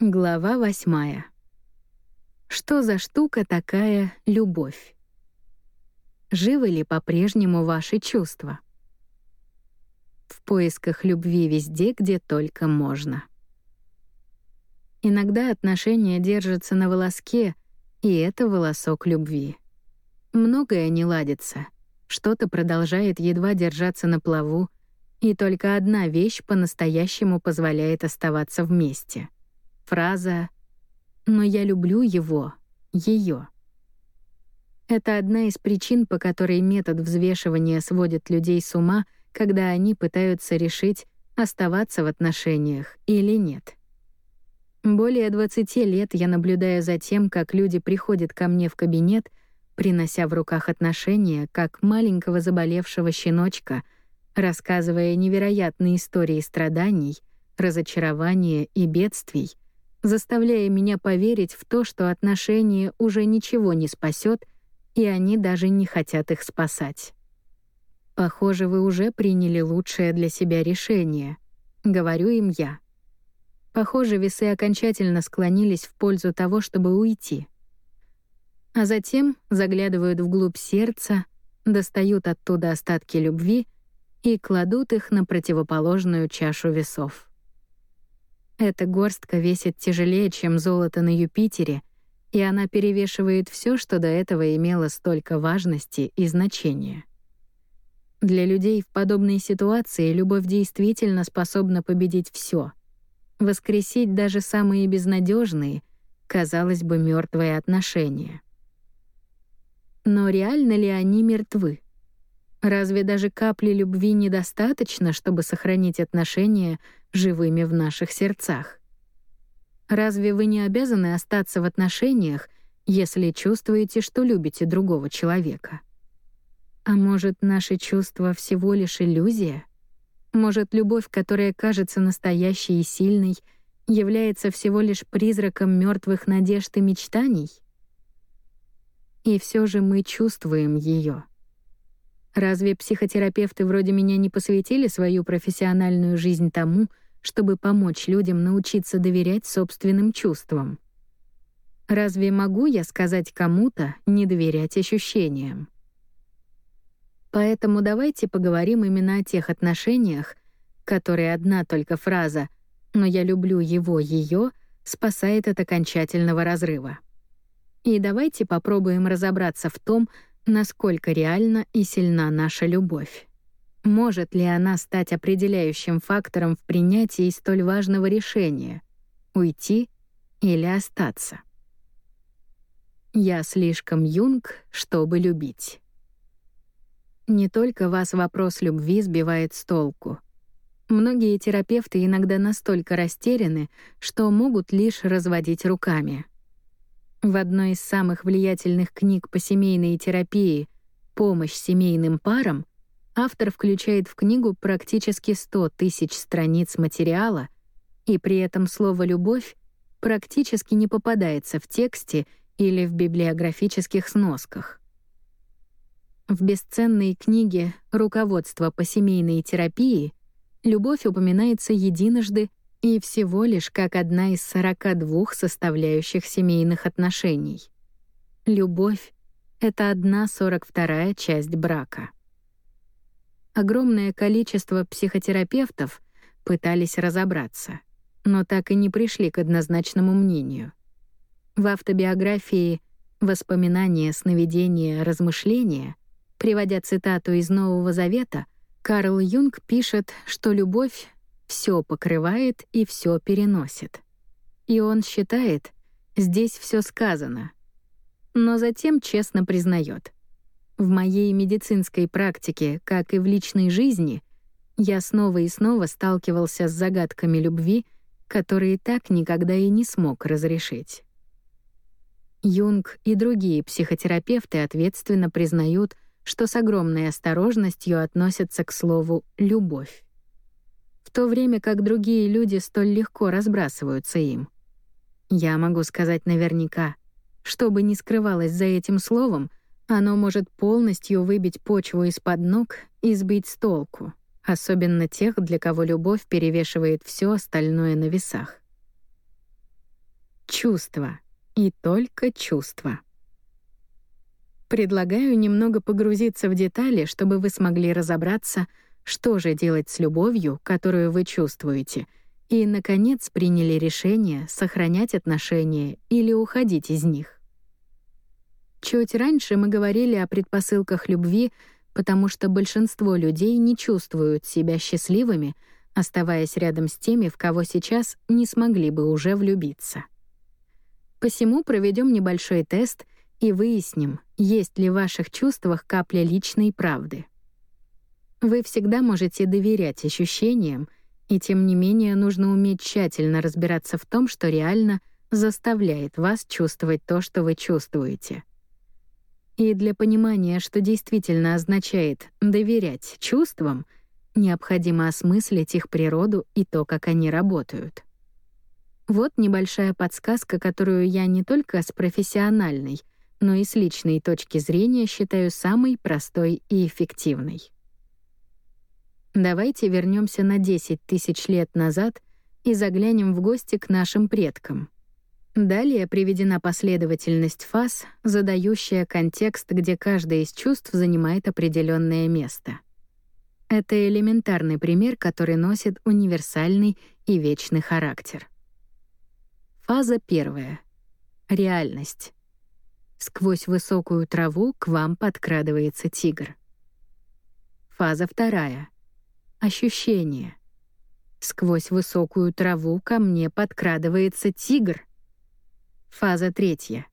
Глава восьмая. Что за штука такая любовь? Живы ли по-прежнему ваши чувства? В поисках любви везде, где только можно. Иногда отношения держатся на волоске, и это волосок любви. Многое не ладится. Что-то продолжает едва держаться на плаву, и только одна вещь по-настоящему позволяет оставаться вместе — Фраза «но я люблю его», ее. Это одна из причин, по которой метод взвешивания сводит людей с ума, когда они пытаются решить, оставаться в отношениях или нет. Более 20 лет я наблюдаю за тем, как люди приходят ко мне в кабинет, принося в руках отношения, как маленького заболевшего щеночка, рассказывая невероятные истории страданий, разочарования и бедствий — заставляя меня поверить в то, что отношения уже ничего не спасет, и они даже не хотят их спасать. «Похоже, вы уже приняли лучшее для себя решение», — говорю им я. Похоже, весы окончательно склонились в пользу того, чтобы уйти. А затем заглядывают вглубь сердца, достают оттуда остатки любви и кладут их на противоположную чашу весов. Эта горстка весит тяжелее, чем золото на Юпитере, и она перевешивает все, что до этого имело столько важности и значения. Для людей в подобной ситуации любовь действительно способна победить все, воскресить даже самые безнадежные, казалось бы, мертвые отношения. Но реально ли они мертвы? Разве даже капли любви недостаточно, чтобы сохранить отношения живыми в наших сердцах? Разве вы не обязаны остаться в отношениях, если чувствуете, что любите другого человека? А может, наши чувства всего лишь иллюзия? Может, любовь, которая кажется настоящей и сильной, является всего лишь призраком мертвых надежд и мечтаний? И все же мы чувствуем ее. Разве психотерапевты вроде меня не посвятили свою профессиональную жизнь тому, чтобы помочь людям научиться доверять собственным чувствам? Разве могу я сказать кому-то не доверять ощущениям? Поэтому давайте поговорим именно о тех отношениях, которые одна только фраза «но я люблю его, ее» спасает от окончательного разрыва. И давайте попробуем разобраться в том, насколько реальна и сильна наша любовь. Может ли она стать определяющим фактором в принятии столь важного решения — уйти или остаться? Я слишком юнг, чтобы любить. Не только вас вопрос любви сбивает с толку. Многие терапевты иногда настолько растеряны, что могут лишь разводить руками — в одной из самых влиятельных книг по семейной терапии «Помощь семейным парам» автор включает в книгу практически 100 тысяч страниц материала, и при этом слово «любовь» практически не попадается в тексте или в библиографических сносках. В бесценной книге «Руководство по семейной терапии» любовь упоминается единожды и всего лишь как одна из 42 составляющих семейных отношений. Любовь — это одна сорок вторая часть брака. Огромное количество психотерапевтов пытались разобраться, но так и не пришли к однозначному мнению. В автобиографии «Воспоминания, сновидения, размышления», приводя цитату из Нового Завета, Карл Юнг пишет, что любовь все покрывает и все переносит. И он считает, здесь все сказано. Но затем честно признает. В моей медицинской практике, как и в личной жизни, я снова и снова сталкивался с загадками любви, которые так никогда и не смог разрешить. Юнг и другие психотерапевты ответственно признают, что с огромной осторожностью относятся к слову «любовь» то время как другие люди столь легко разбрасываются им. Я могу сказать наверняка, что бы ни скрывалось за этим словом, оно может полностью выбить почву из-под ног и сбить с толку, особенно тех, для кого любовь перевешивает все остальное на весах. чувства. И только чувства. Предлагаю немного погрузиться в детали, чтобы вы смогли разобраться, что же делать с любовью, которую вы чувствуете, и, наконец, приняли решение сохранять отношения или уходить из них. Чуть раньше мы говорили о предпосылках любви, потому что большинство людей не чувствуют себя счастливыми, оставаясь рядом с теми, в кого сейчас не смогли бы уже влюбиться. Посему проведем небольшой тест — и выясним, есть ли в ваших чувствах капля личной правды. Вы всегда можете доверять ощущениям, и тем не менее нужно уметь тщательно разбираться в том, что реально заставляет вас чувствовать то, что вы чувствуете. И для понимания, что действительно означает доверять чувствам, необходимо осмыслить их природу и то, как они работают. Вот небольшая подсказка, которую я не только с профессиональной — но и с личной точки зрения считаю самой простой и эффективной. Давайте вернемся на 10 тысяч лет назад и заглянем в гости к нашим предкам. Далее приведена последовательность фаз, задающая контекст, где каждое из чувств занимает определенное место. Это элементарный пример, который носит универсальный и вечный характер. Фаза первая. Реальность. Сквозь высокую траву к вам подкрадывается тигр. Фаза вторая. Ощущение. Сквозь высокую траву ко мне подкрадывается тигр. Фаза третья.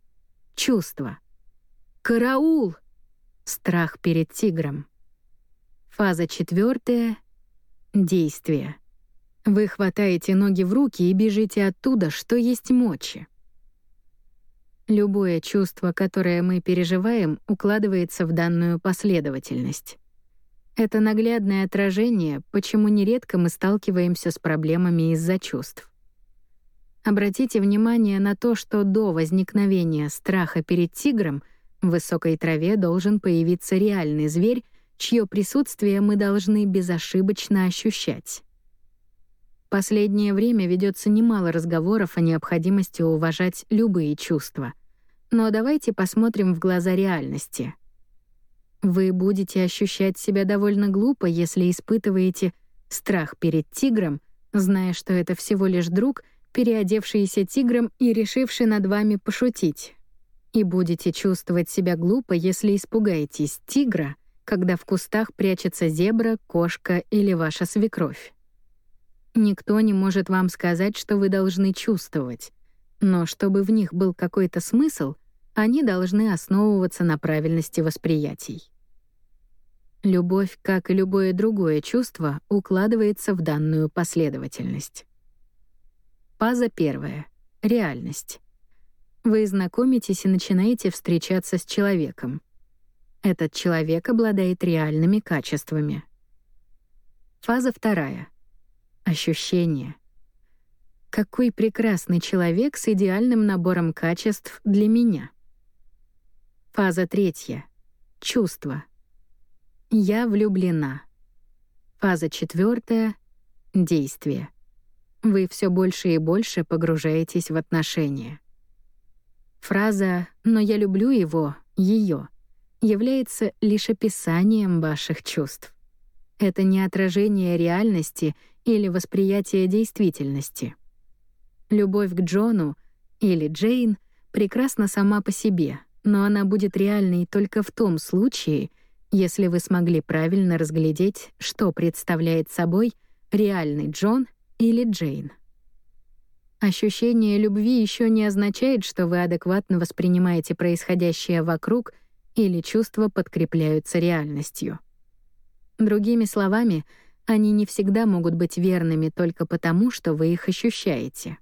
Чувство. Караул! Страх перед тигром. Фаза четвертая. Действие. Вы хватаете ноги в руки и бежите оттуда, что есть мочи. Любое чувство, которое мы переживаем, укладывается в данную последовательность. Это наглядное отражение, почему нередко мы сталкиваемся с проблемами из-за чувств. Обратите внимание на то, что до возникновения страха перед тигром в высокой траве должен появиться реальный зверь, чье присутствие мы должны безошибочно ощущать. Последнее время ведется немало разговоров о необходимости уважать любые чувства. Но давайте посмотрим в глаза реальности. Вы будете ощущать себя довольно глупо, если испытываете страх перед тигром, зная, что это всего лишь друг, переодевшийся тигром и решивший над вами пошутить. И будете чувствовать себя глупо, если испугаетесь тигра, когда в кустах прячется зебра, кошка или ваша свекровь. Никто не может вам сказать, что вы должны чувствовать. Но чтобы в них был какой-то смысл, они должны основываться на правильности восприятий. Любовь, как и любое другое чувство, укладывается в данную последовательность. Фаза первая. Реальность. Вы знакомитесь и начинаете встречаться с человеком. Этот человек обладает реальными качествами. Фаза вторая. Ощущение. Какой прекрасный человек с идеальным набором качеств для меня. Фаза третья. Чувство. Я влюблена. Фаза четвертая. Действие. Вы все больше и больше погружаетесь в отношения. Фраза «но я люблю его», ее является лишь описанием ваших чувств. Это не отражение реальности или восприятие действительности. Любовь к Джону или Джейн прекрасна сама по себе, но она будет реальной только в том случае, если вы смогли правильно разглядеть, что представляет собой реальный Джон или Джейн. Ощущение любви еще не означает, что вы адекватно воспринимаете происходящее вокруг или чувства подкрепляются реальностью. Другими словами — они не всегда могут быть верными только потому, что вы их ощущаете.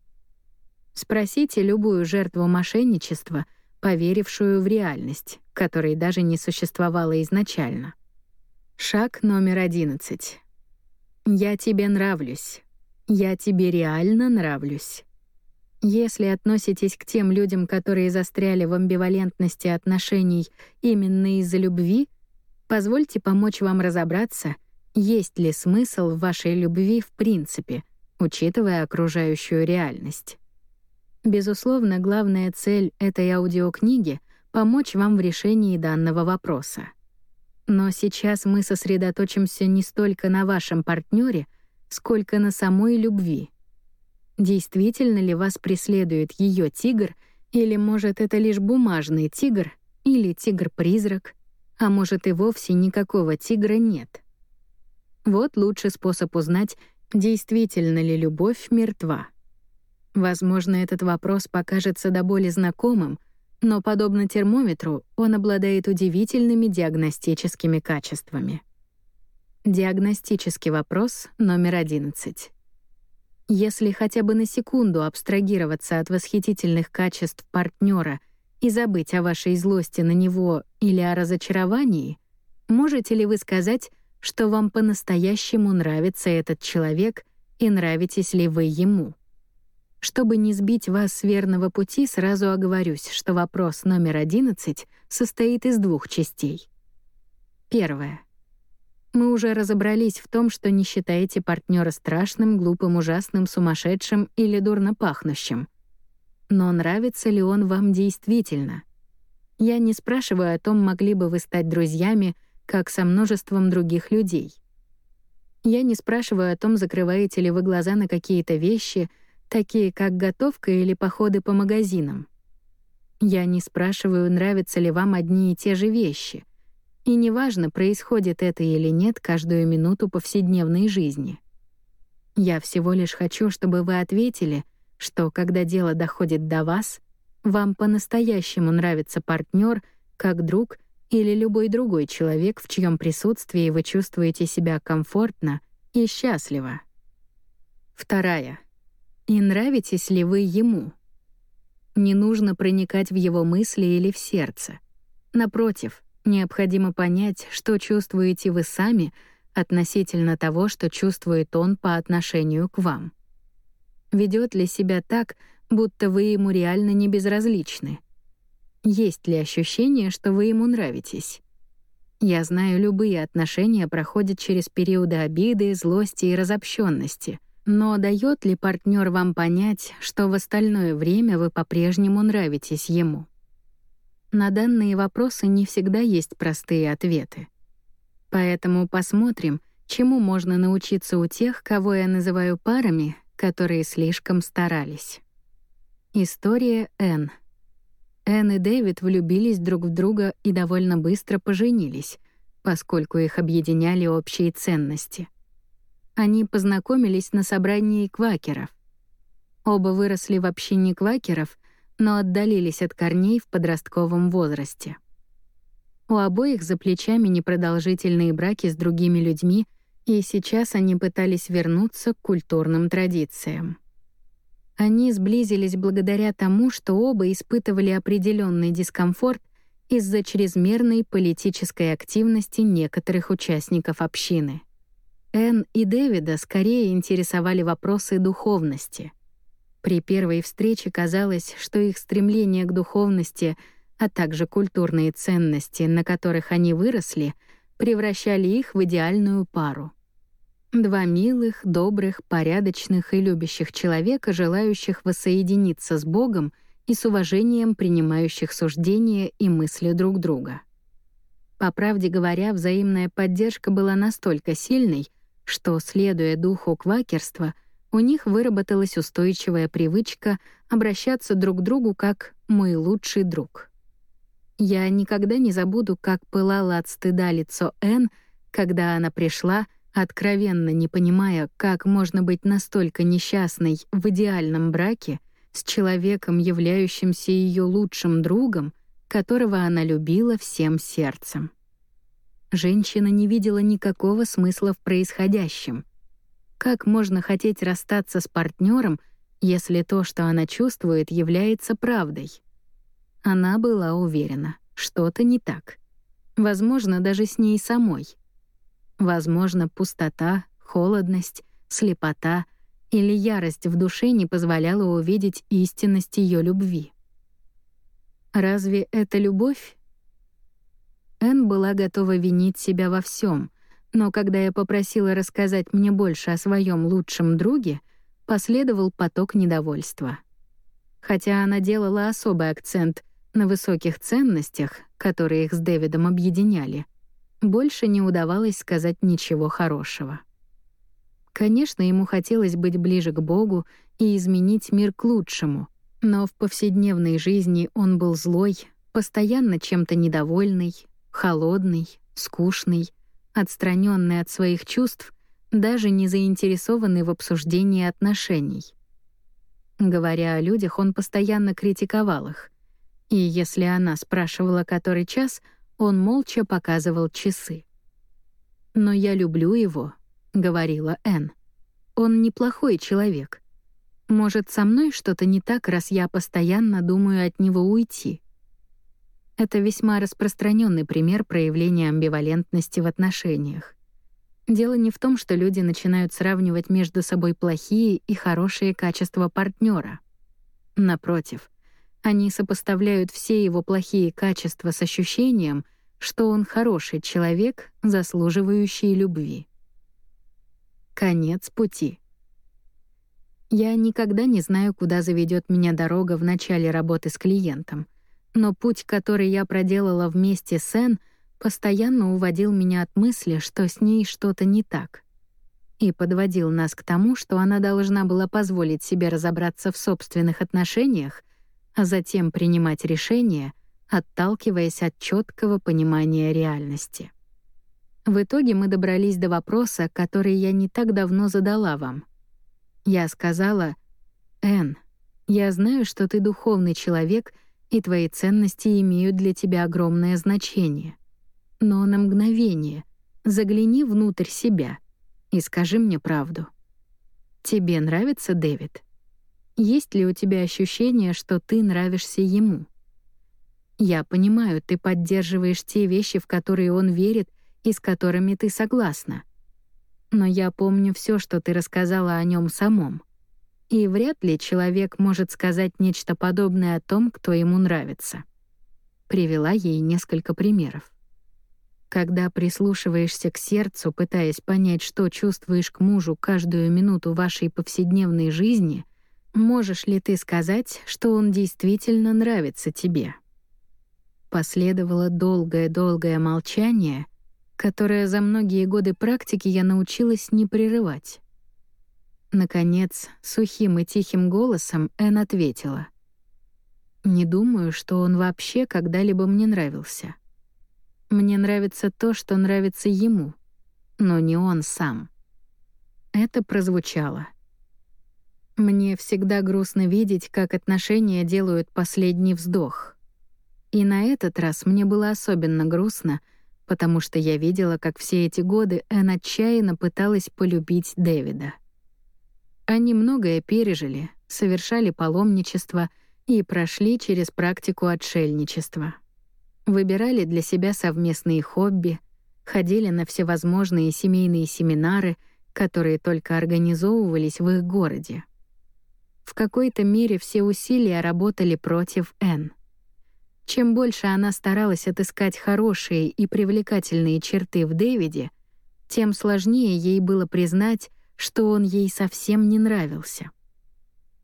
Спросите любую жертву мошенничества, поверившую в реальность, которой даже не существовало изначально. Шаг номер одиннадцать. «Я тебе нравлюсь. Я тебе реально нравлюсь». Если относитесь к тем людям, которые застряли в амбивалентности отношений именно из-за любви, позвольте помочь вам разобраться — есть ли смысл в вашей любви в принципе, учитывая окружающую реальность? Безусловно, главная цель этой аудиокниги — помочь вам в решении данного вопроса. Но сейчас мы сосредоточимся не столько на вашем партнере, сколько на самой любви. Действительно ли вас преследует ее тигр, или, может, это лишь бумажный тигр, или тигр-призрак, а может, и вовсе никакого тигра нет. Вот лучший способ узнать, действительно ли любовь мертва. Возможно, этот вопрос покажется до боли знакомым, но, подобно термометру, он обладает удивительными диагностическими качествами. Диагностический вопрос номер 11. Если хотя бы на секунду абстрагироваться от восхитительных качеств партнера и забыть о вашей злости на него или о разочаровании, можете ли вы сказать, что вам по-настоящему нравится этот человек и нравитесь ли вы ему? Чтобы не сбить вас с верного пути, сразу оговорюсь, что вопрос номер 11 состоит из двух частей. Первое. Мы уже разобрались в том, что не считаете партнера страшным, глупым, ужасным, сумасшедшим или дурно пахнущим. Но нравится ли он вам действительно? Я не спрашиваю о том, могли бы вы стать друзьями, как со множеством других людей. Я не спрашиваю о том, закрываете ли вы глаза на какие-то вещи — такие как готовка или походы по магазинам. Я не спрашиваю, нравятся ли вам одни и те же вещи. И неважно, происходит это или нет каждую минуту повседневной жизни. Я всего лишь хочу, чтобы вы ответили, что когда дело доходит до вас, вам по-настоящему нравится партнер, как друг или любой другой человек, в чьем присутствии вы чувствуете себя комфортно и счастливо. Вторая. И нравитесь ли вы ему? Не нужно проникать в его мысли или в сердце. Напротив, необходимо понять, что чувствуете вы сами относительно того, что чувствует он по отношению к вам. Ведет ли себя так, будто вы ему реально не безразличны? Есть ли ощущение, что вы ему нравитесь? Я знаю, любые отношения проходят через периоды обиды, злости и разобщенности — но дает ли партнер вам понять, что в остальное время вы по-прежнему нравитесь ему? На данные вопросы не всегда есть простые ответы. Поэтому посмотрим, чему можно научиться у тех, кого я называю парами, которые слишком старались. История Н. Энн и Дэвид влюбились друг в друга и довольно быстро поженились, поскольку их объединяли общие ценности. Они познакомились на собрании квакеров. Оба выросли в общине квакеров, но отдалились от корней в подростковом возрасте. У обоих за плечами непродолжительные браки с другими людьми, и сейчас они пытались вернуться к культурным традициям. Они сблизились благодаря тому, что оба испытывали определенный дискомфорт из-за чрезмерной политической активности некоторых участников общины — Энн и Дэвида скорее интересовали вопросы духовности. При первой встрече казалось, что их стремление к духовности, а также культурные ценности, на которых они выросли, превращали их в идеальную пару. Два милых, добрых, порядочных и любящих человека, желающих воссоединиться с Богом и с уважением принимающих суждения и мысли друг друга. По правде говоря, взаимная поддержка была настолько сильной, что, следуя духу квакерства, у них выработалась устойчивая привычка обращаться друг к другу как «мой лучший друг». Я никогда не забуду, как пылало от стыда лицо Энн, когда она пришла, откровенно не понимая, как можно быть настолько несчастной в идеальном браке с человеком, являющимся ее лучшим другом, которого она любила всем сердцем. Женщина не видела никакого смысла в происходящем. Как можно хотеть расстаться с партнером, если то, что она чувствует, является правдой? Она была уверена, что-то не так. Возможно, даже с ней самой. Возможно, пустота, холодность, слепота или ярость в душе не позволяла увидеть истинность ее любви. Разве это любовь Энн была готова винить себя во всем, но когда я попросила рассказать мне больше о своем лучшем друге, последовал поток недовольства. хотя она делала особый акцент на высоких ценностях, которые их с Дэвидом объединяли, больше не удавалось сказать ничего хорошего. Конечно, ему хотелось быть ближе к Богу и изменить мир к лучшему, но в повседневной жизни он был злой, постоянно чем-то недовольный, холодный, скучный, отстраненный от своих чувств, даже не заинтересованный в обсуждении отношений. Говоря о людях, он постоянно критиковал их. И если она спрашивала, который час, он молча показывал часы. «Но я люблю его», — говорила Энн. «Он неплохой человек. Может, со мной что-то не так, раз я постоянно думаю от него уйти?» Это весьма распространенный пример проявления амбивалентности в отношениях. Дело не в том, что люди начинают сравнивать между собой плохие и хорошие качества партнера. Напротив, они сопоставляют все его плохие качества с ощущением, что он хороший человек, заслуживающий любви. Конец пути. Я никогда не знаю, куда заведет меня дорога в начале работы с клиентом, но путь, который я проделала вместе с Энн, постоянно уводил меня от мысли, что с ней что-то не так, и подводил нас к тому, что она должна была позволить себе разобраться в собственных отношениях а затем принимать решения, отталкиваясь от четкого понимания реальности. В итоге мы добрались до вопроса, который я не так давно задала вам. Я сказала, «Энн, я знаю, что ты духовный человек, и твои ценности имеют для тебя огромное значение. Но на мгновение загляни внутрь себя и скажи мне правду. Тебе нравится Дэвид?» Есть ли у тебя ощущение, что ты нравишься ему? Я понимаю, ты поддерживаешь те вещи, в которые он верит и с которыми ты согласна. Но я помню все, что ты рассказала о нем самом. И вряд ли человек может сказать нечто подобное о том, кто ему нравится. Привела ей несколько примеров. Когда прислушиваешься к сердцу, пытаясь понять, что чувствуешь к мужу каждую минуту вашей повседневной жизни — Можешь ли ты сказать, что он действительно нравится тебе? Последовало долгое-долгое молчание, которое за многие годы практики я научилась не прерывать. Наконец, сухим и тихим голосом Эн ответила. «Не думаю, что он вообще когда-либо мне нравился. Мне нравится то, что нравится ему, но не он сам». Это прозвучало. Мне всегда грустно видеть, как отношения делают последний вздох. И на этот раз мне было особенно грустно, потому что я видела, как все эти годы Энн отчаянно пыталась полюбить Дэвида. Они многое пережили, совершали паломничество и прошли через практику отшельничества. Выбирали для себя совместные хобби, ходили на всевозможные семейные семинары, которые только организовывались в их городе. В какой-то мере все усилия работали против Энн. Чем больше она старалась отыскать хорошие и привлекательные черты в Дэвиде, тем сложнее ей было признать, что он ей совсем не нравился.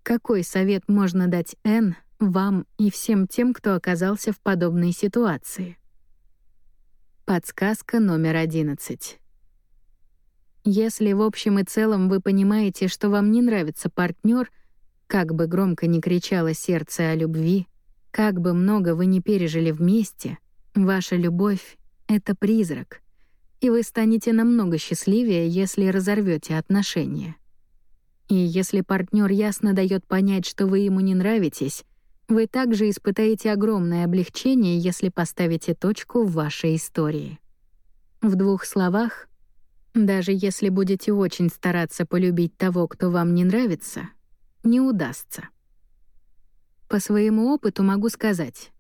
Какой совет можно дать Энн, вам и всем тем, кто оказался в подобной ситуации? Подсказка номер одиннадцать. Если в общем и целом вы понимаете, что вам не нравится партнер, как бы громко ни кричало сердце о любви, как бы много вы ни пережили вместе, ваша любовь — это призрак, и вы станете намного счастливее, если разорвете отношения. И если партнер ясно дает понять, что вы ему не нравитесь, вы также испытаете огромное облегчение, если поставите точку в вашей истории. В двух словах, даже если будете очень стараться полюбить того, кто вам не нравится — не удастся. По своему опыту могу сказать,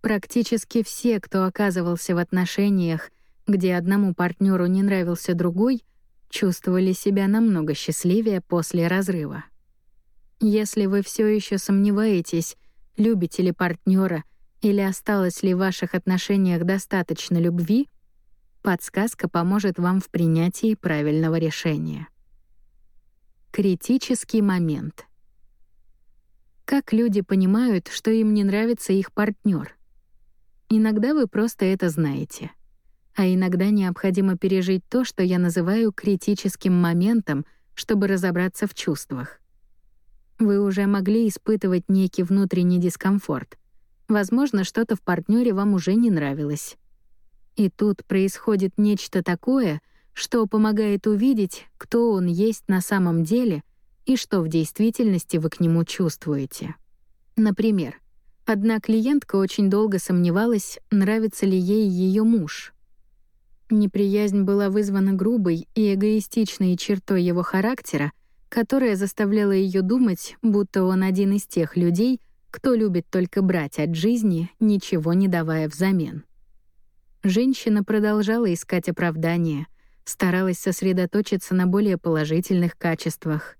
практически все, кто оказывался в отношениях, где одному партнеру не нравился другой, чувствовали себя намного счастливее после разрыва. Если вы все еще сомневаетесь, любите ли партнера или осталось ли в ваших отношениях достаточно любви, подсказка поможет вам в принятии правильного решения. Критический момент — Как люди понимают, что им не нравится их партнер? Иногда вы просто это знаете. А иногда необходимо пережить то, что я называю критическим моментом, чтобы разобраться в чувствах. Вы уже могли испытывать некий внутренний дискомфорт. Возможно, что-то в партнере вам уже не нравилось. И тут происходит нечто такое, что помогает увидеть, кто он есть на самом деле и что в действительности вы к нему чувствуете. Например, одна клиентка очень долго сомневалась, нравится ли ей ее муж. Неприязнь была вызвана грубой и эгоистичной чертой его характера, которая заставляла ее думать, будто он один из тех людей, кто любит только брать от жизни, ничего не давая взамен. Женщина продолжала искать оправдания, старалась сосредоточиться на более положительных качествах.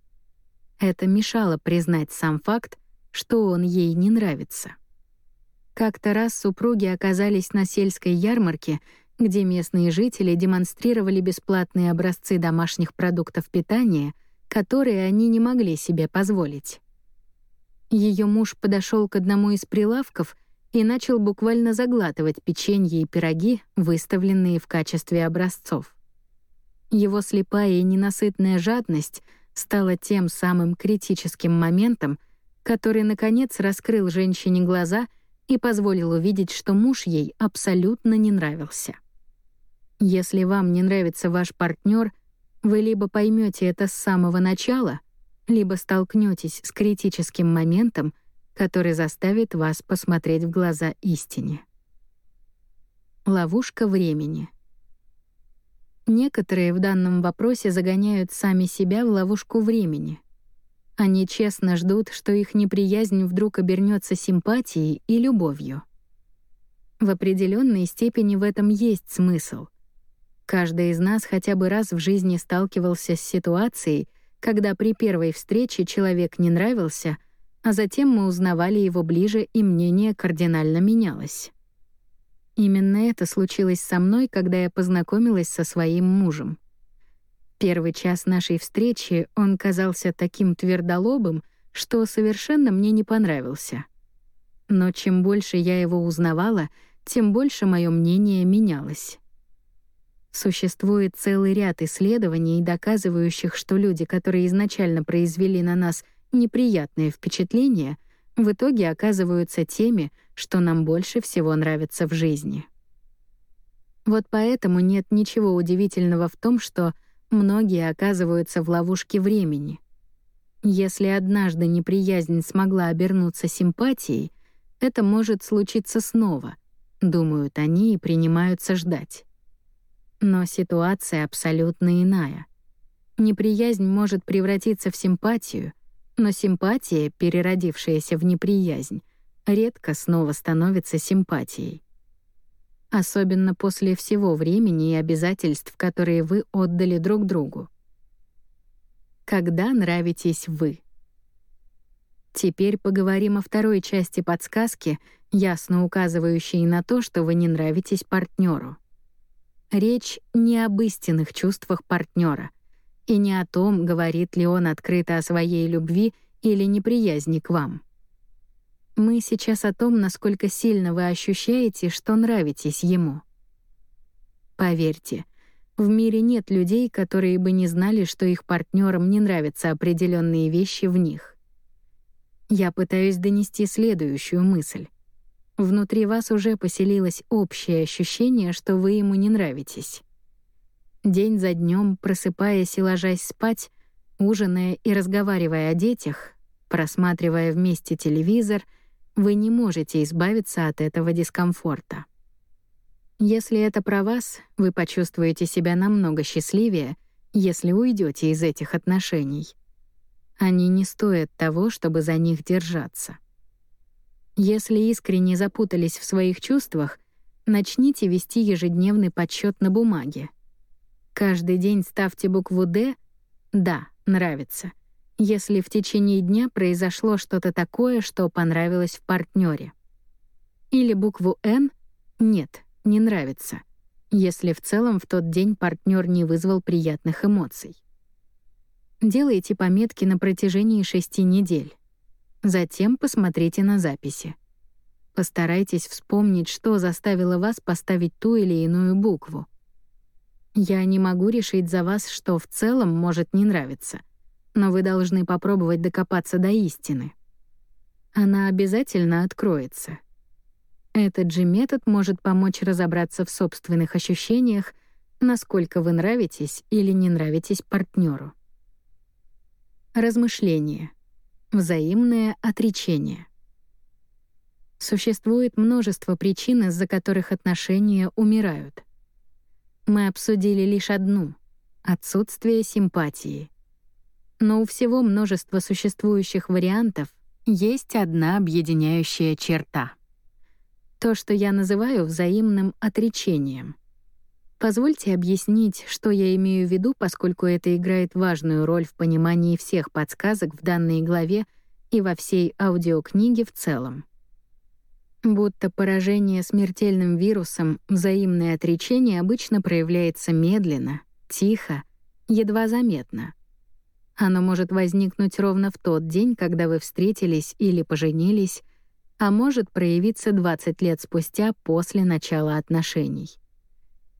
Это мешало признать сам факт, что он ей не нравится. Как-то раз супруги оказались на сельской ярмарке, где местные жители демонстрировали бесплатные образцы домашних продуктов питания, которые они не могли себе позволить. Ее муж подошел к одному из прилавков и начал буквально заглатывать печенье и пироги, выставленные в качестве образцов. Его слепая и ненасытная жадность стала тем самым критическим моментом, который, наконец, раскрыл женщине глаза и позволил увидеть, что муж ей абсолютно не нравился. Если вам не нравится ваш партнер, вы либо поймете это с самого начала, либо столкнетесь с критическим моментом — который заставит вас посмотреть в глаза истине. Ловушка времени. Некоторые в данном вопросе загоняют сами себя в ловушку времени. Они честно ждут, что их неприязнь вдруг обернется симпатией и любовью. В определенной степени в этом есть смысл. Каждый из нас хотя бы раз в жизни сталкивался с ситуацией, когда при первой встрече человек не нравился — а затем мы узнавали его ближе, и мнение кардинально менялось. Именно это случилось со мной, когда я познакомилась со своим мужем. Первый час нашей встречи он казался таким твердолобым, что совершенно мне не понравился. Но чем больше я его узнавала, тем больше мое мнение менялось. Существует целый ряд исследований, доказывающих, что люди, которые изначально произвели на нас неприятные впечатления в итоге оказываются теми, что нам больше всего нравится в жизни. Вот поэтому нет ничего удивительного в том, что многие оказываются в ловушке времени. Если однажды неприязнь смогла обернуться симпатией, это может случиться снова, думают они и принимаются ждать. Но ситуация абсолютно иная. Неприязнь может превратиться в симпатию — но симпатия, переродившаяся в неприязнь, редко снова становится симпатией. Особенно после всего времени и обязательств, которые вы отдали друг другу. Когда нравитесь вы? Теперь поговорим о второй части подсказки, ясно указывающей на то, что вы не нравитесь партнеру. Речь не об истинных чувствах партнера, и не о том, говорит ли он открыто о своей любви или неприязни к вам. Мы сейчас о том, насколько сильно вы ощущаете, что нравитесь ему. Поверьте, в мире нет людей, которые бы не знали, что их партнерам не нравятся определенные вещи в них. Я пытаюсь донести следующую мысль. Внутри вас уже поселилось общее ощущение, что вы ему не нравитесь. День за днем, просыпаясь и ложась спать, ужиная и разговаривая о детях, просматривая вместе телевизор, вы не можете избавиться от этого дискомфорта. Если это про вас, вы почувствуете себя намного счастливее, если уйдете из этих отношений. Они не стоят того, чтобы за них держаться. Если искренне запутались в своих чувствах, начните вести ежедневный подсчет на бумаге — Каждый день ставьте букву «Д» — «Да, нравится», если в течение дня произошло что-то такое, что понравилось в партнере. Или букву «Н» — «Нет, не нравится», если в целом в тот день партнер не вызвал приятных эмоций. Делайте пометки на протяжении шести недель. Затем посмотрите на записи. Постарайтесь вспомнить, что заставило вас поставить ту или иную букву. Я не могу решить за вас, что в целом может не нравиться, но вы должны попробовать докопаться до истины. Она обязательно откроется. Этот же метод может помочь разобраться в собственных ощущениях, насколько вы нравитесь или не нравитесь партнеру. Размышление. Взаимное отречение. Существует множество причин, из-за которых отношения умирают. Мы обсудили лишь одну — отсутствие симпатии. Но у всего множества существующих вариантов есть одна объединяющая черта. То, что я называю взаимным отречением — Позвольте объяснить, что я имею в виду, поскольку это играет важную роль в понимании всех подсказок в данной главе и во всей аудиокниге в целом. Будто поражение смертельным вирусом, взаимное отречение обычно проявляется медленно, тихо, едва заметно. Оно может возникнуть ровно в тот день, когда вы встретились или поженились, а может проявиться 20 лет спустя после начала отношений.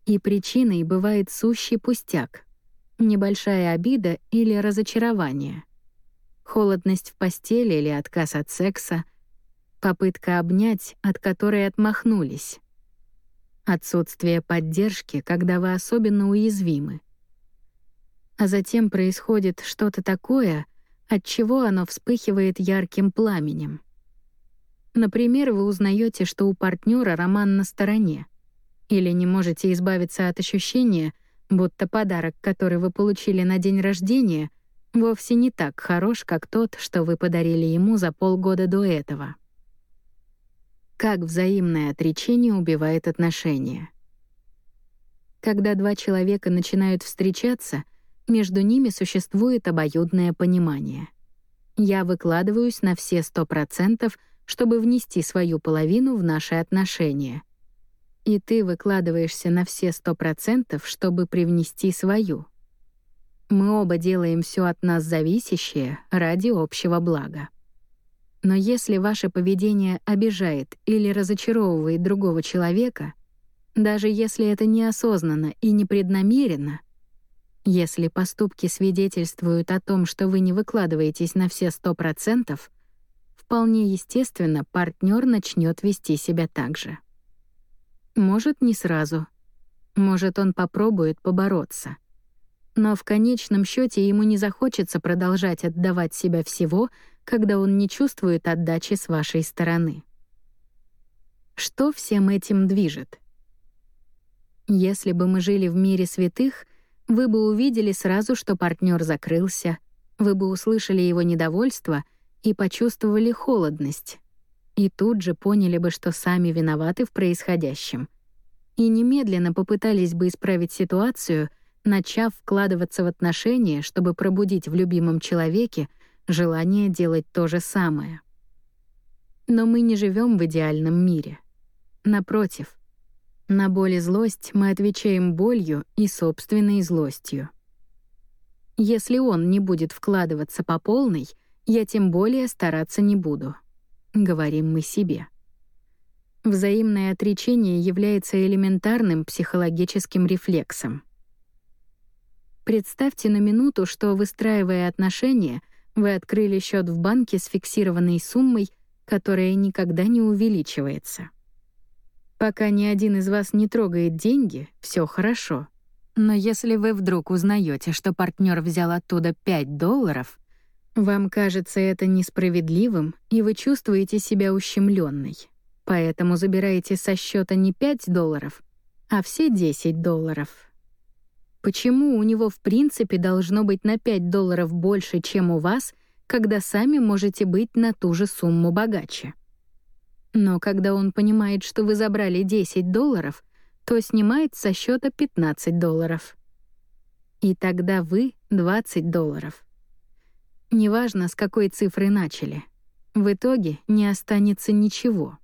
И причиной бывает сущий пустяк. Небольшая обида или разочарование. Холодность в постели или отказ от секса. Попытка обнять, от которой отмахнулись. Отсутствие поддержки, когда вы особенно уязвимы. А затем происходит что-то такое, от чего оно вспыхивает ярким пламенем. Например, вы узнаете, что у партнера роман на стороне — или не можете избавиться от ощущения, будто подарок, который вы получили на день рождения, вовсе не так хорош, как тот, что вы подарили ему за полгода до этого. Как взаимное отречение убивает отношения. Когда два человека начинают встречаться, между ними существует обоюдное понимание. Я выкладываюсь на все сто процентов, чтобы внести свою половину в наши отношения — и ты выкладываешься на все сто процентов, чтобы привнести свою. Мы оба делаем все от нас зависящее ради общего блага. Но если ваше поведение обижает или разочаровывает другого человека, даже если это неосознанно и непреднамеренно, если поступки свидетельствуют о том, что вы не выкладываетесь на все сто процентов, вполне естественно, партнер начнет вести себя так же. Может, не сразу. Может, он попробует побороться. Но в конечном счете ему не захочется продолжать отдавать себя всего, когда он не чувствует отдачи с вашей стороны. Что всем этим движет? Если бы мы жили в мире святых, вы бы увидели сразу, что партнер закрылся, вы бы услышали его недовольство и почувствовали холодность, и тут же поняли бы, что сами виноваты в происходящем. И немедленно попытались бы исправить ситуацию, начав вкладываться в отношения, чтобы пробудить в любимом человеке желание делать то же самое. Но мы не живем в идеальном мире. Напротив, на боль и злость мы отвечаем болью и собственной злостью. Если он не будет вкладываться по полной, я тем более стараться не буду говорим мы себе. Взаимное отречение является элементарным психологическим рефлексом. Представьте на минуту, что, выстраивая отношения, вы открыли счет в банке с фиксированной суммой, которая никогда не увеличивается. Пока ни один из вас не трогает деньги, все хорошо. Но если вы вдруг узнаете, что партнер взял оттуда 5 долларов, вам кажется это несправедливым, и вы чувствуете себя ущемленной. Поэтому забираете со счета не 5 долларов, а все 10 долларов. Почему у него в принципе должно быть на 5 долларов больше, чем у вас, когда сами можете быть на ту же сумму богаче? Но когда он понимает, что вы забрали 10 долларов, то снимает со счета 15 долларов. И тогда вы — 20 долларов. Неважно, с какой цифры начали. В итоге не останется ничего.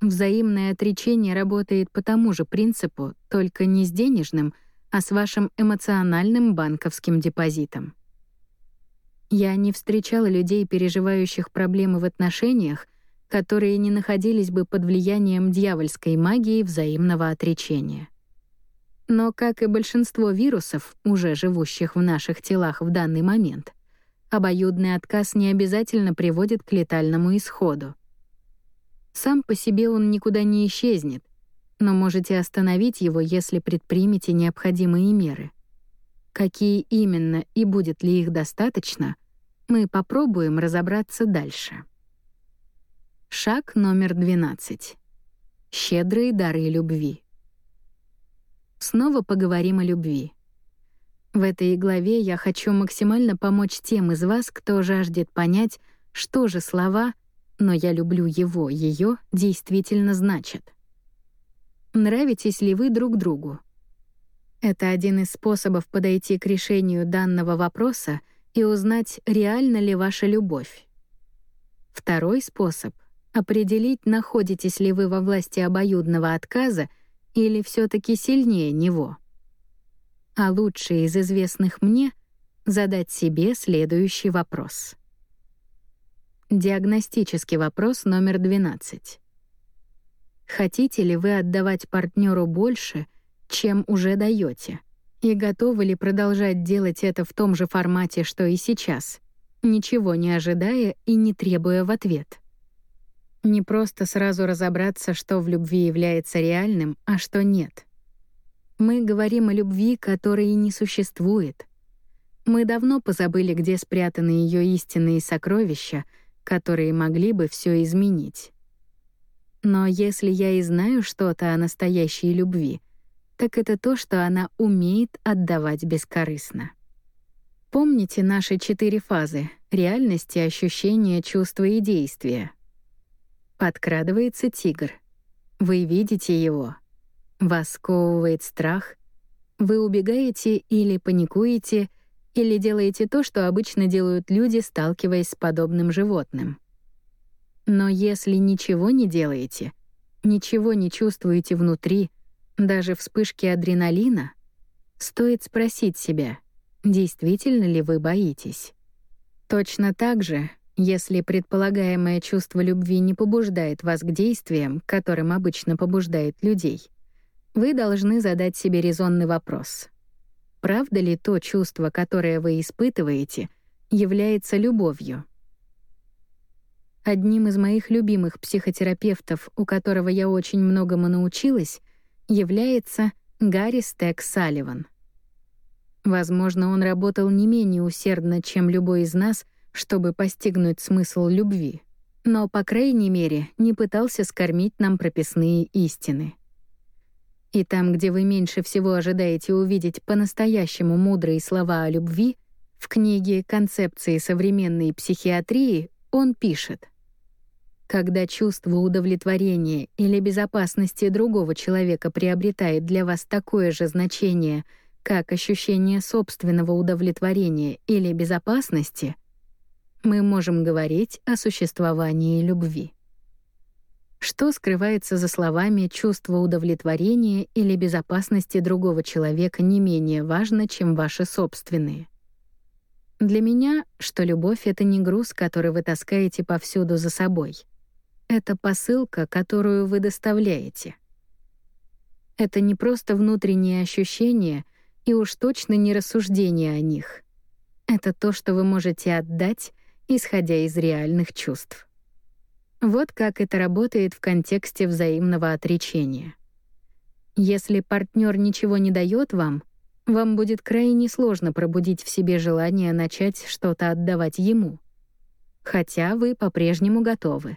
Взаимное отречение работает по тому же принципу, только не с денежным, а с вашим эмоциональным банковским депозитом. Я не встречала людей, переживающих проблемы в отношениях, которые не находились бы под влиянием дьявольской магии взаимного отречения. Но, как и большинство вирусов, уже живущих в наших телах в данный момент, обоюдный отказ не обязательно приводит к летальному исходу. Сам по себе он никуда не исчезнет, но можете остановить его, если предпримете необходимые меры. Какие именно и будет ли их достаточно, мы попробуем разобраться дальше. Шаг номер 12. Щедрые дары любви. Снова поговорим о любви. В этой главе я хочу максимально помочь тем из вас, кто жаждет понять, что же слова «но я люблю его, ее» действительно значат. Нравитесь ли вы друг другу? Это один из способов подойти к решению данного вопроса и узнать, реальна ли ваша любовь. Второй способ — определить, находитесь ли вы во власти обоюдного отказа или все таки сильнее него. А лучшее из известных мне — задать себе следующий вопрос. Диагностический вопрос номер 12. Хотите ли вы отдавать партнеру больше, чем уже даете? И готовы ли продолжать делать это в том же формате, что и сейчас, ничего не ожидая и не требуя в ответ? Не просто сразу разобраться, что в любви является реальным, а что нет. Мы говорим о любви, которой не существует. Мы давно позабыли, где спрятаны ее истинные сокровища, которые могли бы все изменить. Но если я и знаю что-то о настоящей любви, так это то, что она умеет отдавать бескорыстно. Помните наши четыре фазы — реальности, ощущения, чувства и действия. Подкрадывается тигр. Вы видите его. Вас сковывает страх. Вы убегаете или паникуете, или делаете то, что обычно делают люди, сталкиваясь с подобным животным. Но если ничего не делаете, ничего не чувствуете внутри, даже вспышки адреналина, стоит спросить себя, действительно ли вы боитесь. Точно так же, если предполагаемое чувство любви не побуждает вас к действиям, которым обычно побуждает людей, вы должны задать себе резонный вопрос. Правда ли то чувство, которое вы испытываете, является любовью? Одним из моих любимых психотерапевтов, у которого я очень многому научилась, является Гарри Стек Салливан. Возможно, он работал не менее усердно, чем любой из нас, чтобы постигнуть смысл любви, но, по крайней мере, не пытался скормить нам прописные истины. И там, где вы меньше всего ожидаете увидеть по-настоящему мудрые слова о любви, в книге «Концепции современной психиатрии» он пишет — когда чувство удовлетворения или безопасности другого человека приобретает для вас такое же значение, как ощущение собственного удовлетворения или безопасности, мы можем говорить о существовании любви. Что скрывается за словами «чувство удовлетворения или безопасности другого человека не менее важно, чем ваши собственные»? Для меня, что любовь — это не груз, который вы таскаете повсюду за собой — это посылка, которую вы доставляете. Это не просто внутренние ощущения и уж точно не рассуждение о них. Это то, что вы можете отдать, исходя из реальных чувств. Вот как это работает в контексте взаимного отречения. Если партнер ничего не дает вам, вам будет крайне сложно пробудить в себе желание начать что-то отдавать ему. Хотя вы по-прежнему готовы.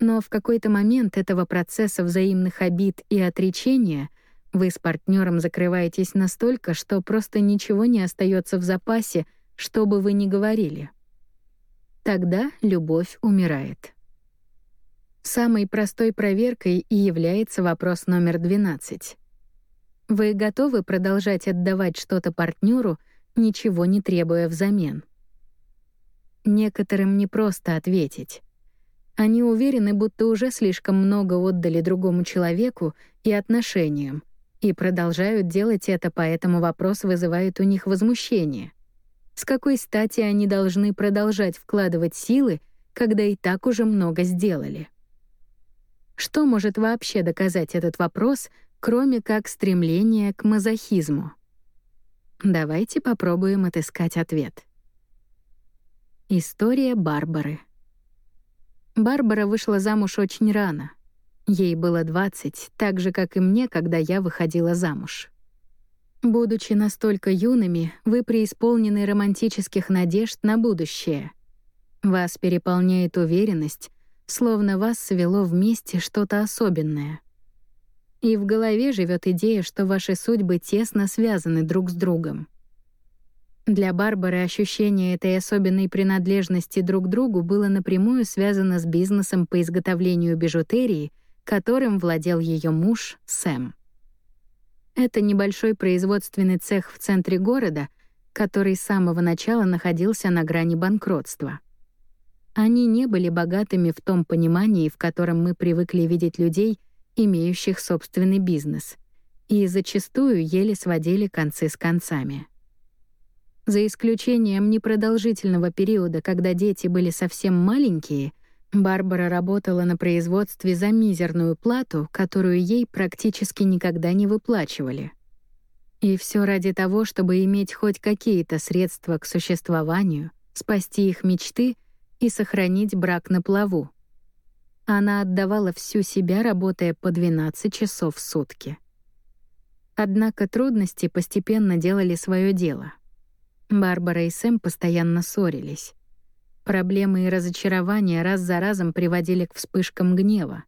Но в какой-то момент этого процесса взаимных обид и отречения вы с партнером закрываетесь настолько, что просто ничего не остается в запасе, что бы вы ни говорили. Тогда любовь умирает. Самой простой проверкой и является вопрос номер 12. Вы готовы продолжать отдавать что-то партнеру, ничего не требуя взамен? Некоторым не просто ответить. Они уверены, будто уже слишком много отдали другому человеку и отношениям, и продолжают делать это, поэтому вопрос вызывает у них возмущение. С какой стати они должны продолжать вкладывать силы, когда и так уже много сделали? Что может вообще доказать этот вопрос, кроме как стремления к мазохизму? Давайте попробуем отыскать ответ. История Барбары. Барбара вышла замуж очень рано. Ей было 20, так же, как и мне, когда я выходила замуж. Будучи настолько юными, вы преисполнены романтических надежд на будущее. Вас переполняет уверенность, словно вас свело вместе что-то особенное. И в голове живет идея, что ваши судьбы тесно связаны друг с другом. Для Барбары ощущение этой особенной принадлежности друг к другу было напрямую связано с бизнесом по изготовлению бижутерии, которым владел ее муж Сэм. Это небольшой производственный цех в центре города, который с самого начала находился на грани банкротства. Они не были богатыми в том понимании, в котором мы привыкли видеть людей, имеющих собственный бизнес, и зачастую еле сводили концы с концами. За исключением непродолжительного периода, когда дети были совсем маленькие, Барбара работала на производстве за мизерную плату, которую ей практически никогда не выплачивали. И все ради того, чтобы иметь хоть какие-то средства к существованию, спасти их мечты и сохранить брак на плаву. Она отдавала всю себя, работая по 12 часов в сутки. Однако трудности постепенно делали свое дело — Барбара и Сэм постоянно ссорились. Проблемы и разочарования раз за разом приводили к вспышкам гнева.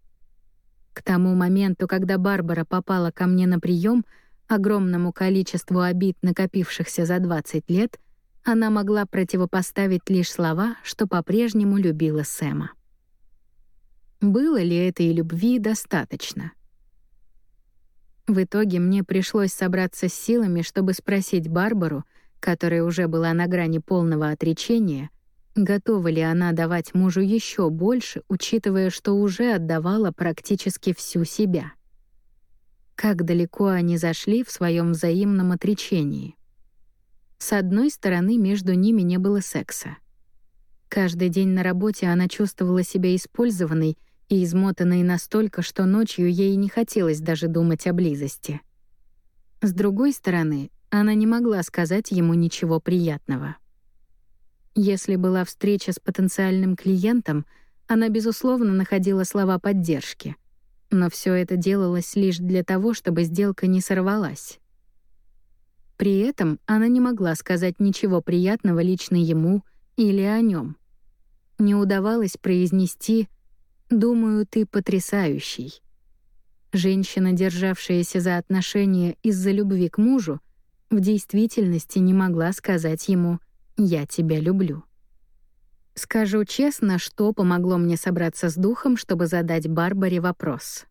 К тому моменту, когда Барбара попала ко мне на прием, огромному количеству обид, накопившихся за 20 лет, она могла противопоставить лишь слова, что по-прежнему любила Сэма. Было ли этой любви достаточно? В итоге мне пришлось собраться с силами, чтобы спросить Барбару, которая уже была на грани полного отречения, готова ли она давать мужу еще больше, учитывая, что уже отдавала практически всю себя. Как далеко они зашли в своем взаимном отречении. С одной стороны, между ними не было секса. Каждый день на работе она чувствовала себя использованной и измотанной настолько, что ночью ей не хотелось даже думать о близости. С другой стороны, она не могла сказать ему ничего приятного. Если была встреча с потенциальным клиентом, она, безусловно, находила слова поддержки. Но все это делалось лишь для того, чтобы сделка не сорвалась. При этом она не могла сказать ничего приятного лично ему или о нем. Не удавалось произнести «Думаю, ты потрясающий». Женщина, державшаяся за отношения из-за любви к мужу, в действительности не могла сказать ему «я тебя люблю». Скажу честно, что помогло мне собраться с духом, чтобы задать Барбаре вопрос.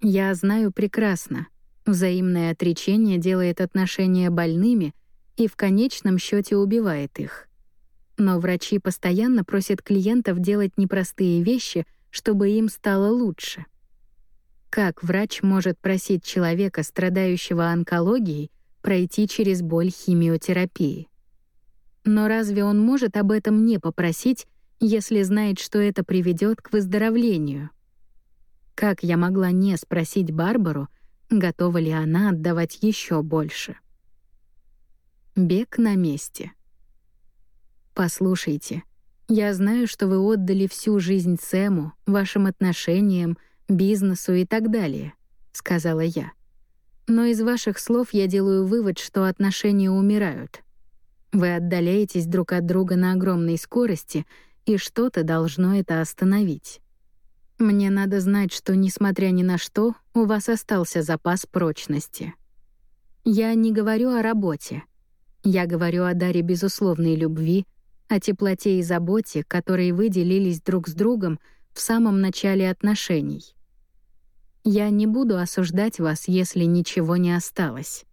Я знаю прекрасно, взаимное отречение делает отношения больными и в конечном счете убивает их. Но врачи постоянно просят клиентов делать непростые вещи, чтобы им стало лучше. Как врач может просить человека, страдающего онкологией, пройти через боль химиотерапии. Но разве он может об этом не попросить, если знает, что это приведет к выздоровлению? Как я могла не спросить Барбару, готова ли она отдавать еще больше? Бег на месте. Послушайте, я знаю, что вы отдали всю жизнь Сэму, вашим отношениям, бизнесу и так далее, сказала я. Но из ваших слов я делаю вывод, что отношения умирают. Вы отдаляетесь друг от друга на огромной скорости, и что-то должно это остановить. Мне надо знать, что, несмотря ни на что, у вас остался запас прочности. Я не говорю о работе. Я говорю о даре безусловной любви, о теплоте и заботе, которые вы делились друг с другом в самом начале отношений. Я не буду осуждать вас, если ничего не осталось.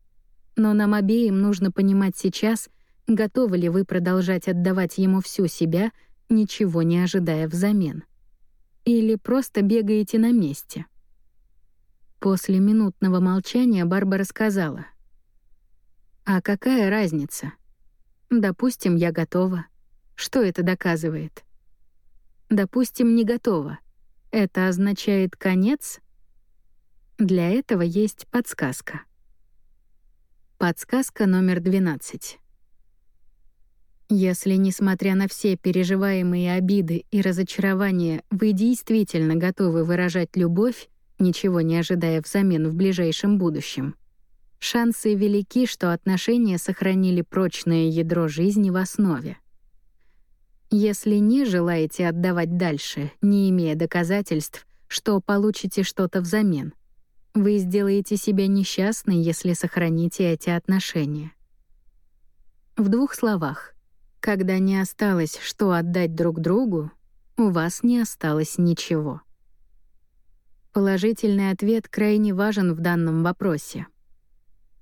Но нам обеим нужно понимать сейчас, готовы ли вы продолжать отдавать ему всю себя, ничего не ожидая взамен. Или просто бегаете на месте. После минутного молчания Барбара сказала. «А какая разница? Допустим, я готова. Что это доказывает? Допустим, не готова. Это означает конец? Для этого есть подсказка. Подсказка номер 12. Если, несмотря на все переживаемые обиды и разочарования, вы действительно готовы выражать любовь, ничего не ожидая взамен в ближайшем будущем, шансы велики, что отношения сохранили прочное ядро жизни в основе. Если не желаете отдавать дальше, не имея доказательств, что получите что-то взамен, вы сделаете себя несчастной, если сохраните эти отношения. В двух словах, когда не осталось что отдать друг другу, у вас не осталось ничего. Положительный ответ крайне важен в данном вопросе.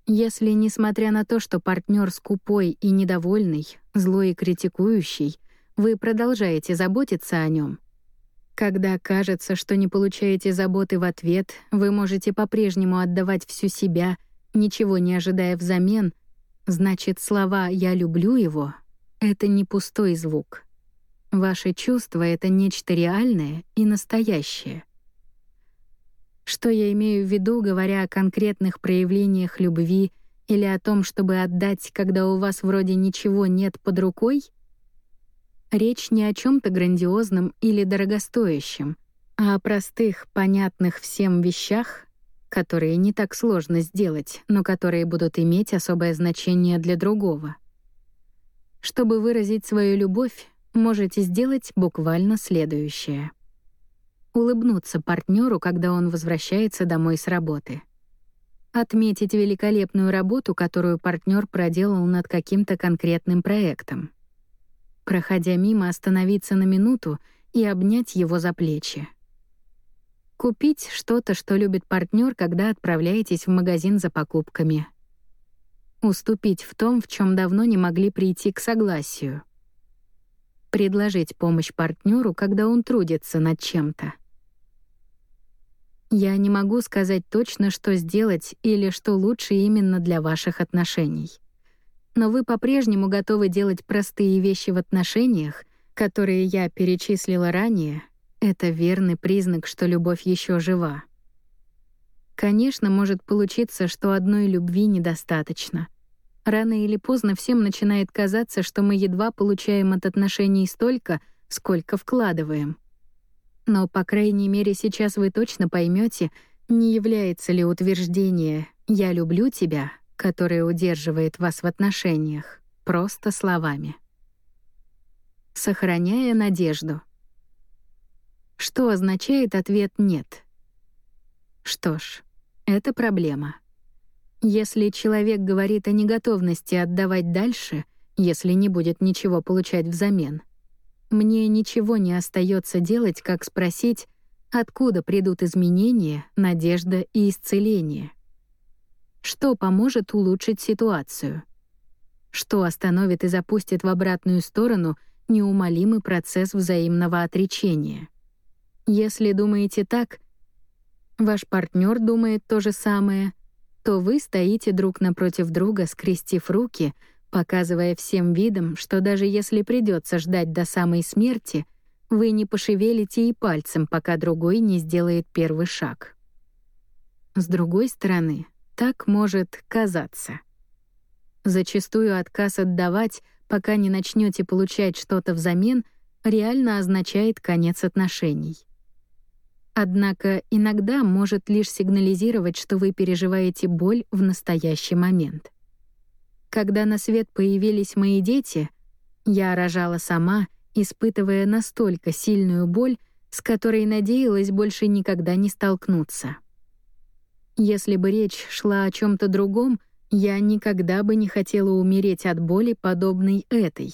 Если, несмотря на то, что партнер скупой и недовольный, злой и критикующий, вы продолжаете заботиться о нем. Когда кажется, что не получаете заботы в ответ, вы можете по-прежнему отдавать всю себя, ничего не ожидая взамен, значит, слова «я люблю его» — это не пустой звук. Ваши чувства — это нечто реальное и настоящее. Что я имею в виду, говоря о конкретных проявлениях любви или о том, чтобы отдать, когда у вас вроде ничего нет под рукой — Речь не о чем то грандиозном или дорогостоящем, а о простых, понятных всем вещах, которые не так сложно сделать, но которые будут иметь особое значение для другого. Чтобы выразить свою любовь, можете сделать буквально следующее. Улыбнуться партнеру, когда он возвращается домой с работы. Отметить великолепную работу, которую партнер проделал над каким-то конкретным проектом проходя мимо, остановиться на минуту и обнять его за плечи. Купить что-то, что любит партнер, когда отправляетесь в магазин за покупками. Уступить в том, в чем давно не могли прийти к согласию. Предложить помощь партнеру, когда он трудится над чем-то. Я не могу сказать точно, что сделать или что лучше именно для ваших отношений но вы по-прежнему готовы делать простые вещи в отношениях, которые я перечислила ранее, это верный признак, что любовь еще жива. Конечно, может получиться, что одной любви недостаточно. Рано или поздно всем начинает казаться, что мы едва получаем от отношений столько, сколько вкладываем. Но, по крайней мере, сейчас вы точно поймете, не является ли утверждение «я люблю тебя» которое удерживает вас в отношениях, просто словами. Сохраняя надежду. Что означает ответ «нет»? Что ж, это проблема. Если человек говорит о неготовности отдавать дальше, если не будет ничего получать взамен, мне ничего не остается делать, как спросить, откуда придут изменения, надежда и исцеление — что поможет улучшить ситуацию? Что остановит и запустит в обратную сторону неумолимый процесс взаимного отречения? Если думаете так, ваш партнер думает то же самое, то вы стоите друг напротив друга, скрестив руки, показывая всем видом, что даже если придется ждать до самой смерти, вы не пошевелите и пальцем, пока другой не сделает первый шаг. С другой стороны, так может казаться. Зачастую отказ отдавать, пока не начнете получать что-то взамен, реально означает конец отношений. Однако иногда может лишь сигнализировать, что вы переживаете боль в настоящий момент. Когда на свет появились мои дети, я рожала сама, испытывая настолько сильную боль, с которой надеялась больше никогда не столкнуться. Если бы речь шла о чем то другом, я никогда бы не хотела умереть от боли, подобной этой.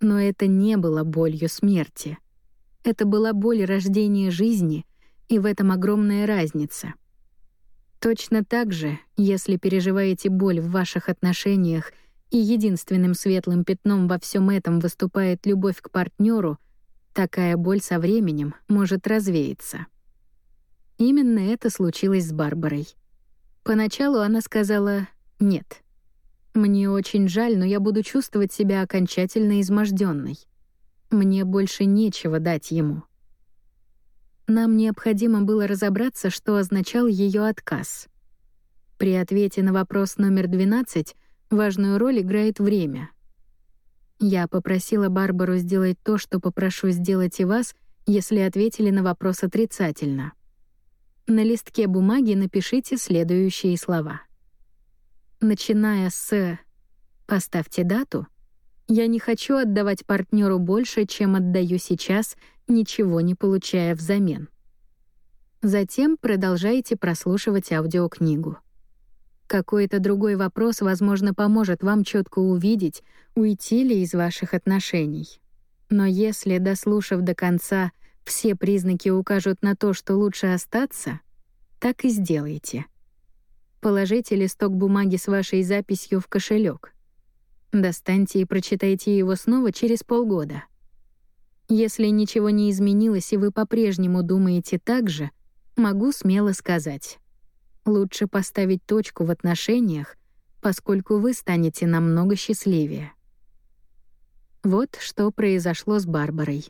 Но это не было болью смерти. Это была боль рождения жизни, и в этом огромная разница. Точно так же, если переживаете боль в ваших отношениях, и единственным светлым пятном во всем этом выступает любовь к партнеру, такая боль со временем может развеяться. Именно это случилось с Барбарой. Поначалу она сказала «нет». Мне очень жаль, но я буду чувствовать себя окончательно изможденной. Мне больше нечего дать ему. Нам необходимо было разобраться, что означал ее отказ. При ответе на вопрос номер 12 важную роль играет время. Я попросила Барбару сделать то, что попрошу сделать и вас, если ответили на вопрос отрицательно. На листке бумаги напишите следующие слова. Начиная с «поставьте дату», я не хочу отдавать партнеру больше, чем отдаю сейчас, ничего не получая взамен. Затем продолжайте прослушивать аудиокнигу. Какой-то другой вопрос, возможно, поможет вам четко увидеть, уйти ли из ваших отношений. Но если, дослушав до конца, все признаки укажут на то, что лучше остаться, так и сделайте. Положите листок бумаги с вашей записью в кошелек. Достаньте и прочитайте его снова через полгода. Если ничего не изменилось и вы по-прежнему думаете так же, могу смело сказать. Лучше поставить точку в отношениях, поскольку вы станете намного счастливее. Вот что произошло с Барбарой.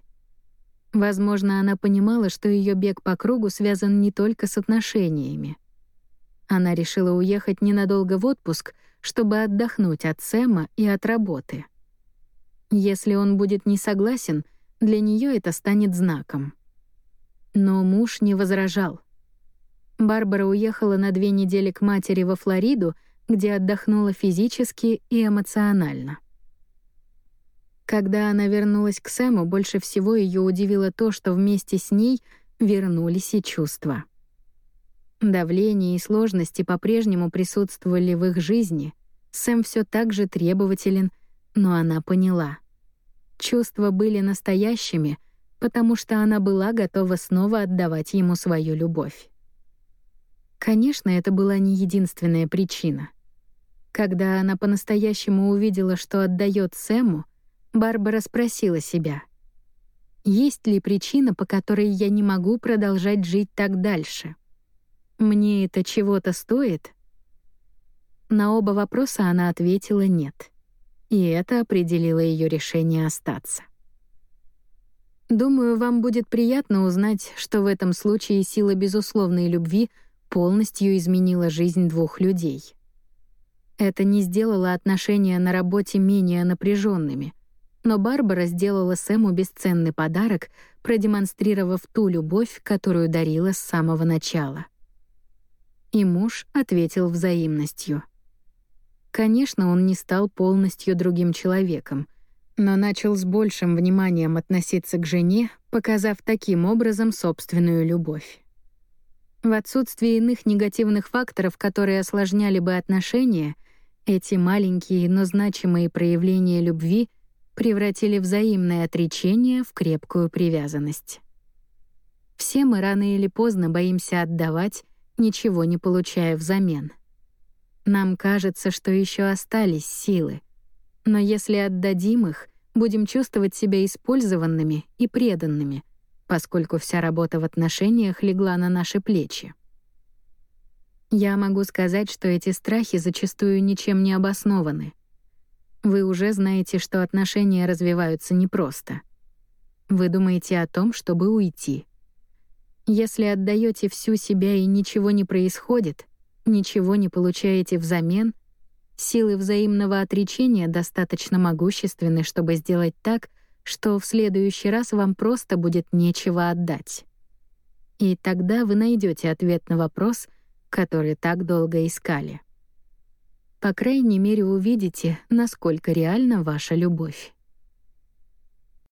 Возможно, она понимала, что ее бег по кругу связан не только с отношениями. Она решила уехать ненадолго в отпуск, чтобы отдохнуть от Сэма и от работы. Если он будет не согласен, для нее это станет знаком. Но муж не возражал. Барбара уехала на две недели к матери во Флориду, где отдохнула физически и эмоционально. Когда она вернулась к Сэму, больше всего ее удивило то, что вместе с ней вернулись и чувства. Давление и сложности по-прежнему присутствовали в их жизни. Сэм все так же требователен, но она поняла. Чувства были настоящими, потому что она была готова снова отдавать ему свою любовь. Конечно, это была не единственная причина. Когда она по-настоящему увидела, что отдает Сэму, Барбара спросила себя, есть ли причина, по которой я не могу продолжать жить так дальше? Мне это чего-то стоит? На оба вопроса она ответила «нет». И это определило ее решение остаться. Думаю, вам будет приятно узнать, что в этом случае сила безусловной любви — полностью изменила жизнь двух людей. Это не сделало отношения на работе менее напряженными, но Барбара сделала Сэму бесценный подарок, продемонстрировав ту любовь, которую дарила с самого начала. И муж ответил взаимностью. Конечно, он не стал полностью другим человеком, но начал с большим вниманием относиться к жене, показав таким образом собственную любовь. В отсутствии иных негативных факторов, которые осложняли бы отношения, эти маленькие, но значимые проявления любви превратили взаимное отречение в крепкую привязанность. Все мы рано или поздно боимся отдавать, ничего не получая взамен. Нам кажется, что еще остались силы. Но если отдадим их, будем чувствовать себя использованными и преданными, поскольку вся работа в отношениях легла на наши плечи. Я могу сказать, что эти страхи зачастую ничем не обоснованы. Вы уже знаете, что отношения развиваются непросто. Вы думаете о том, чтобы уйти. Если отдаете всю себя и ничего не происходит, ничего не получаете взамен, силы взаимного отречения достаточно могущественны, чтобы сделать так, что в следующий раз вам просто будет нечего отдать. И тогда вы найдете ответ на вопрос, который так долго искали. По крайней мере, увидите, насколько реальна ваша любовь.